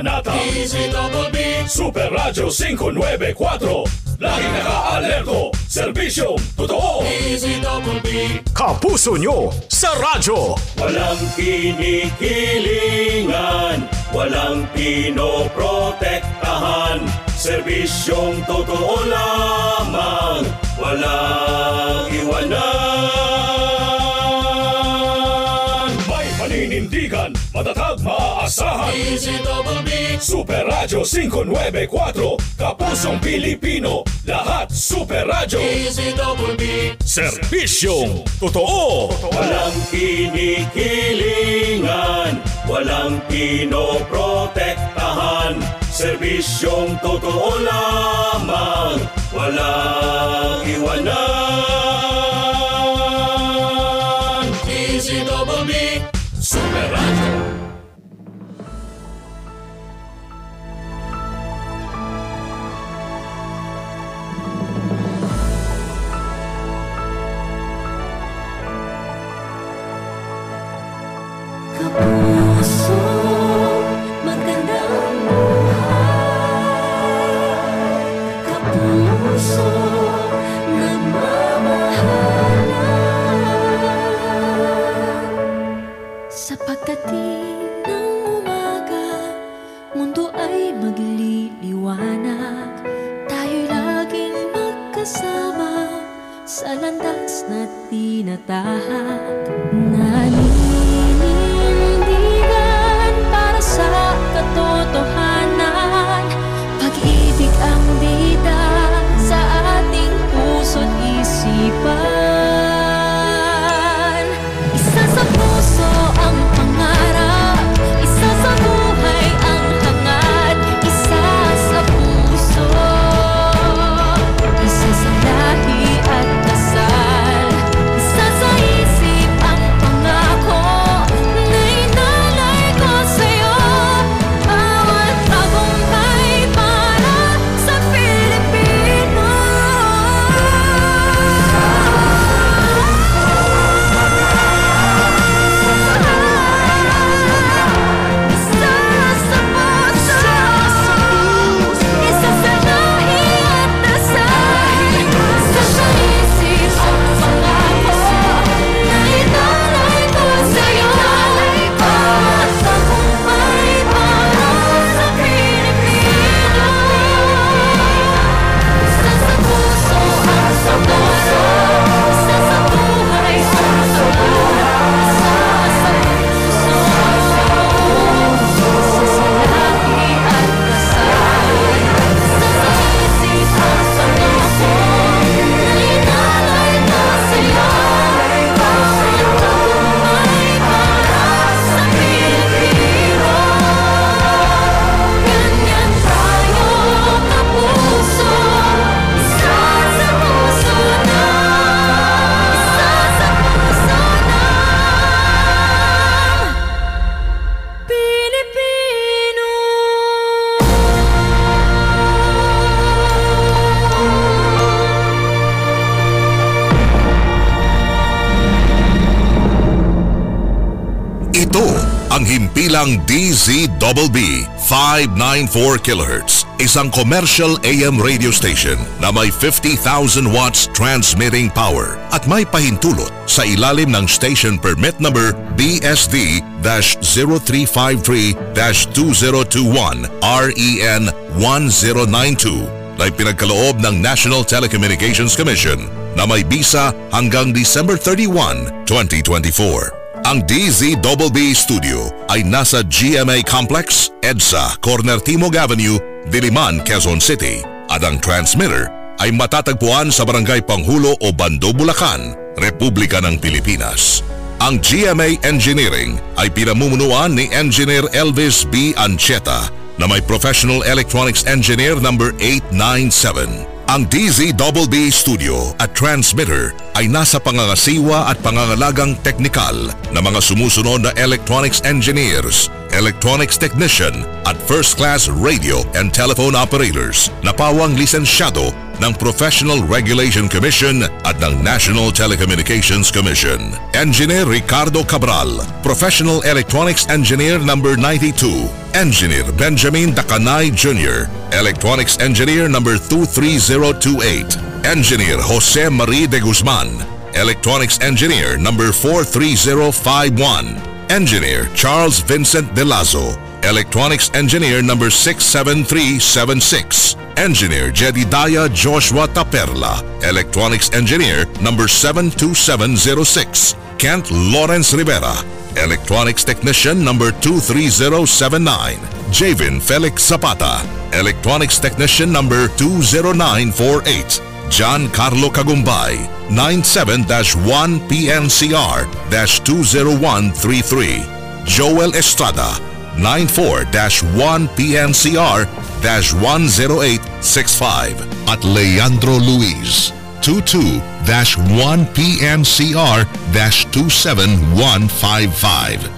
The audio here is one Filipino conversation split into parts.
aming Anata DZBB Super Radio 594 Lagi naka-alerto Serbisyong totoo DZBB Kapuso nyo sa radyo. Walang kinikilingan Walang pinoprotektahan. Serbisyong totoo lamang Walang iwanan. May paninindigan Matatag maaasahan Super Radio 594 Kapusong Pilipino Lahat Super Radio. Serbisyong totoo. Walang kinikilingan Walang pinoprotektahan. Serbisyong totoo lamang Walang iwanan landas na tinatahak. Naninindigan Ito ang himpilang DZBB 594 kHz, isang commercial AM radio station na may 50,000 watts transmitting power at may pahintulot sa ilalim ng station permit number BSD-0353-2021 REN 1092 na pinagkaloob ng National Telecommunications Commission na may bisa hanggang December 31, 2024. Ang DZBB Studio ay nasa GMA Complex, EDSA, Corner Timog Avenue, Diliman, Quezon City. At ang transmitter ay matatagpuan sa Barangay Panghulo o Bando, Bulacan, Republika ng Pilipinas. Ang GMA Engineering ay pinamumunuan ni Engineer Elvis B. Ancheta na may Professional Electronics Engineer number 897. Ang DZBB Studio at Transmitter ay nasa pangangasiwa at pangangalagang teknikal na mga sumusunod na electronics engineers, electronics technician at first-class radio and telephone operators na pawang lisensyado ng Professional Regulation Commission at ng National Telecommunications Commission. Engineer Ricardo Cabral, Professional Electronics Engineer number 92. Engineer Benjamin Dakanay Jr., Electronics Engineer number 23028. Engineer Jose Marie de Guzman, Electronics Engineer number 43051. Engineer Charles Vincent De Lazo, Electronics Engineer number 67376. Engineer Jedediah Joshua Taperla, Electronics Engineer number 72706. Kent Lawrence Rivera, Electronics Technician number 23079. Javin Felix Zapata, Electronics Technician number 20948. John Carlo Cagumbay, 97-1PNCR-20133. Joel Estrada, 94-1PNCR-10865. At Leandro Luis, 22-1PNCR-27155.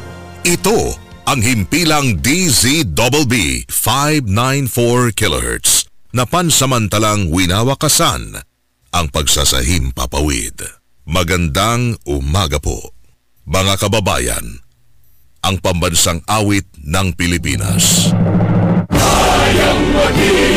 Ito ang himpilang DZBB 594 kHz na pansamantalang winawakasan ang pagsasahim papawid. Magandang umaga po, mga kababayan, ang pambansang awit ng Pilipinas. Hayang magiliw